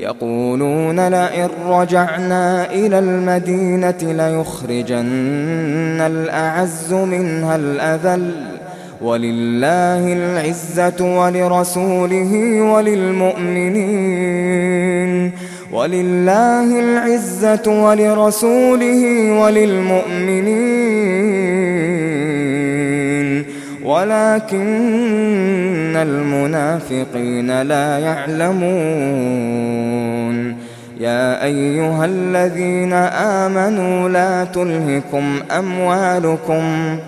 يقولون لئن رجعنا إلى المدينة ليخرجن الأعز منها الأذل ولله العزة ولرسوله وللمؤمنين ولله العزة ولرسوله وللمؤمنين ولكن المنافقين لا يعلمون. يا أيها الذين آمنوا لا تلهكم أموالكم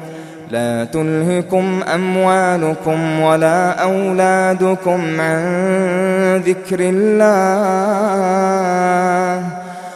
لا تلهكم أموالكم ولا أولادكم عن ذكر الله.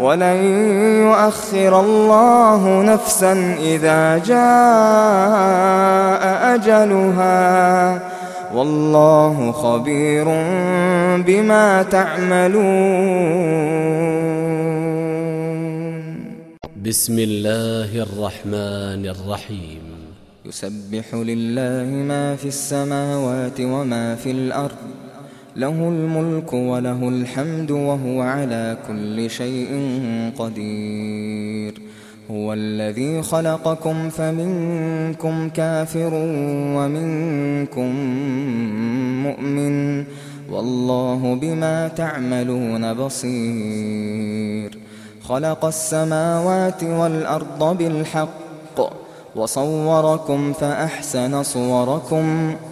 ولن يؤخر الله نفسا إذا جاء أجلها والله خبير بما تعملون بسم الله الرحمن الرحيم يسبح لله ما في السماوات وما في الأرض له الملك وله الحمد وهو على كل شيء قدير. هو الذي خلقكم فمنكم كافر ومنكم مؤمن. والله بما تعملون بصير. خلق السماوات والأرض بالحق وصوركم فأحسن صوركم. وصوركم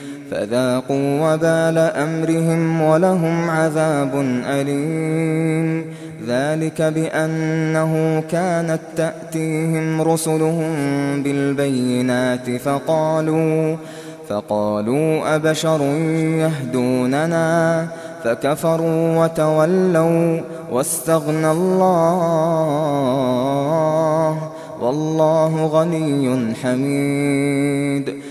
فذاقوا وبال أمرهم ولهم عذاب أليم. ذلك بأنه كانت تأتيهم رسلهم بالبينات فقالوا فقالوا أبشر يهدوننا؟ فكفروا وتولوا واستغنى الله والله غني حميد.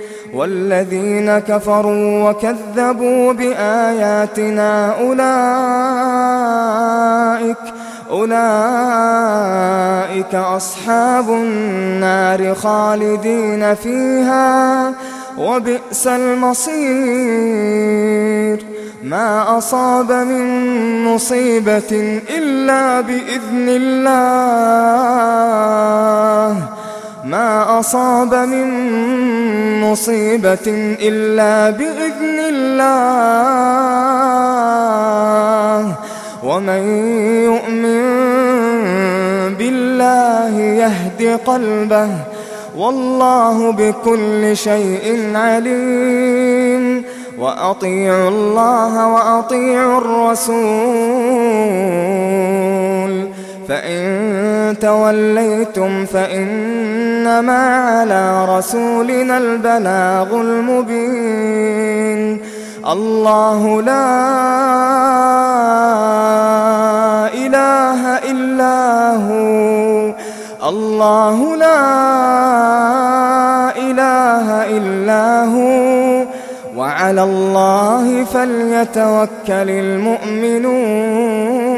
والذين كفروا وكذبوا بآياتنا أولئك أولئك أصحاب النار خالدين فيها وبئس المصير. ما أصاب من مصيبة إلا بإذن الله. ما أصاب من مصيبة إلا بإذن الله ومن يؤمن بالله يهدي قلبه والله بكل شيء عليم وأطيعوا الله وأطيعوا الرسول فإن توليتم فإنما على رسولنا البلاغ المبين. الله لا إله إلا هو. الله لا إله إلا هو. وعلى الله فليتوكل المؤمنون.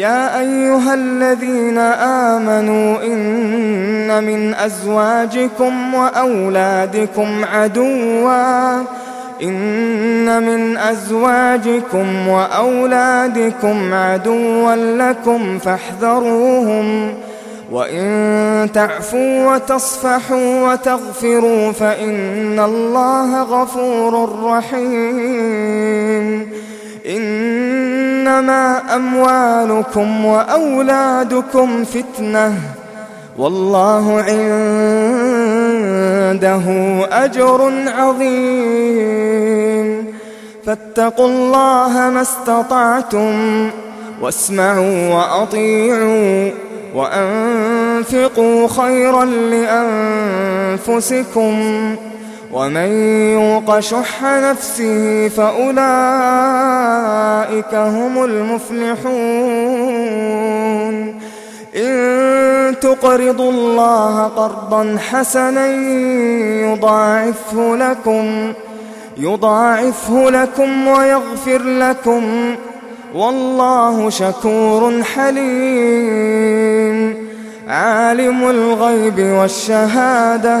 يا أيها الذين آمنوا إن من أزواجكم وأولادكم عدوا. إن من أزواجكم وأولادكم عدوا لكم فاحذروهم. وإن تعفوا وتصفحوا وتغفروا فإن الله غفور رحيم. إن إنما أموالكم وأولادكم فتنة والله عنده أجر عظيم فاتقوا الله ما استطعتم واسمعوا وأطيعوا وأنفقوا خيرا لأنفسكم ومن يوق شح نفسه فأولئك أولئك هم المفلحون. إن تقرضوا الله قرضا حسنا يضاعفه لكم يضاعفه لكم ويغفر لكم. والله شكور حليم. عالم الغيب والشهادة.